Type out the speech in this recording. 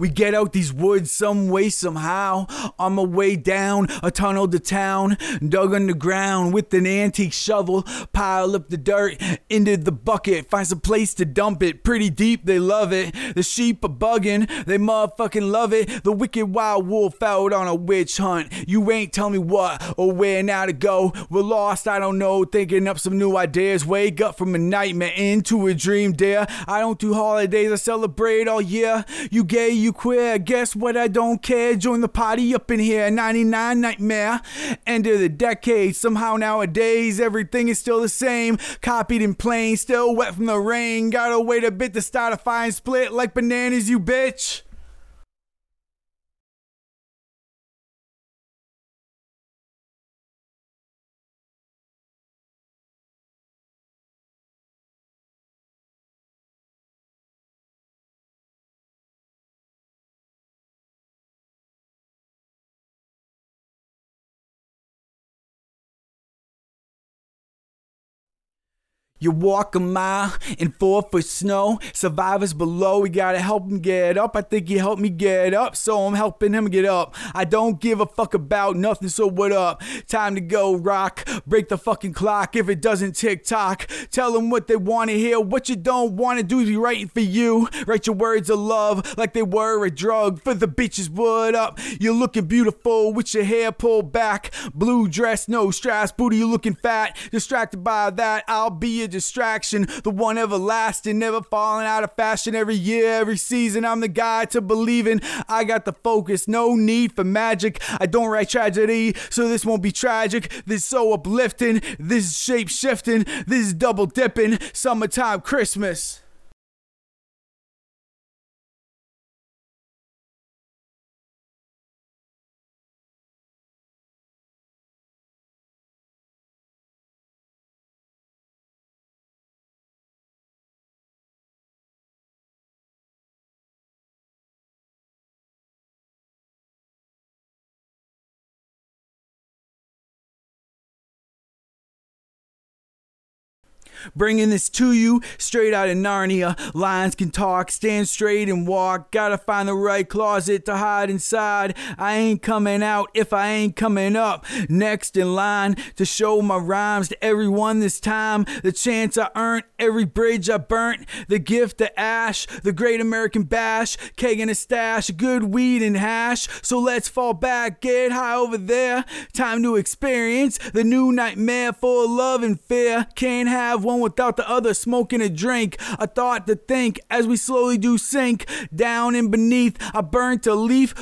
We get out these woods some way, somehow. On my way down a tunnel to town, dug underground with an antique shovel. Pile up the dirt into the bucket, find some place to dump it. Pretty deep, they love it. The sheep are bugging, they motherfucking love it. The wicked wild wolf out on a witch hunt. You ain't tell me what or where now to go. We're lost, I don't know, thinking up some new ideas. Wake up from a nightmare into a dream, dear. I don't do holidays, I celebrate all year. You gay, you queer, guess what? I don't care. Join the party up in here. 99 Nightmare. End of the decade. Somehow nowadays, everything is still the same. Copied in plain, still wet from the rain. Gotta wait a bit to start a fine split like bananas, you bitch. You walk a mile in four foot snow. Survivors below, we gotta help him get up. I think he helped me get up, so I'm helping him get up. I don't give a fuck about nothing, so what up? Time to go rock. Break the fucking clock if it doesn't tick tock. Tell them what they wanna hear. What you don't wanna do is be writing for you. Write your words of love like they were a drug. For the bitches, what up? You're looking beautiful with your hair pulled back. Blue dress, no straps, booty, you looking fat. Distracted by that, I'll be a distraction, the one everlasting, never falling out of fashion. Every year, every season, I'm the guy to believe in. I got the focus, no need for magic. I don't write tragedy, so this won't be tragic. This is so uplifting, this is shape shifting, this is double dipping. Summertime Christmas. Bringing this to you straight out of Narnia. Lions can talk, stand straight and walk. Gotta find the right closet to hide inside. I ain't coming out if I ain't coming up. Next in line to show my rhymes to everyone this time. The chance I earned, every bridge I burnt. The gift of ash, the great American bash. Keg and a stash, good weed and hash. So let's fall back, get high over there. Time to experience the new nightmare full of love and fear. Can't have one without the other, smoking a drink. A thought to think as we slowly do sink down and beneath. I burnt a leaf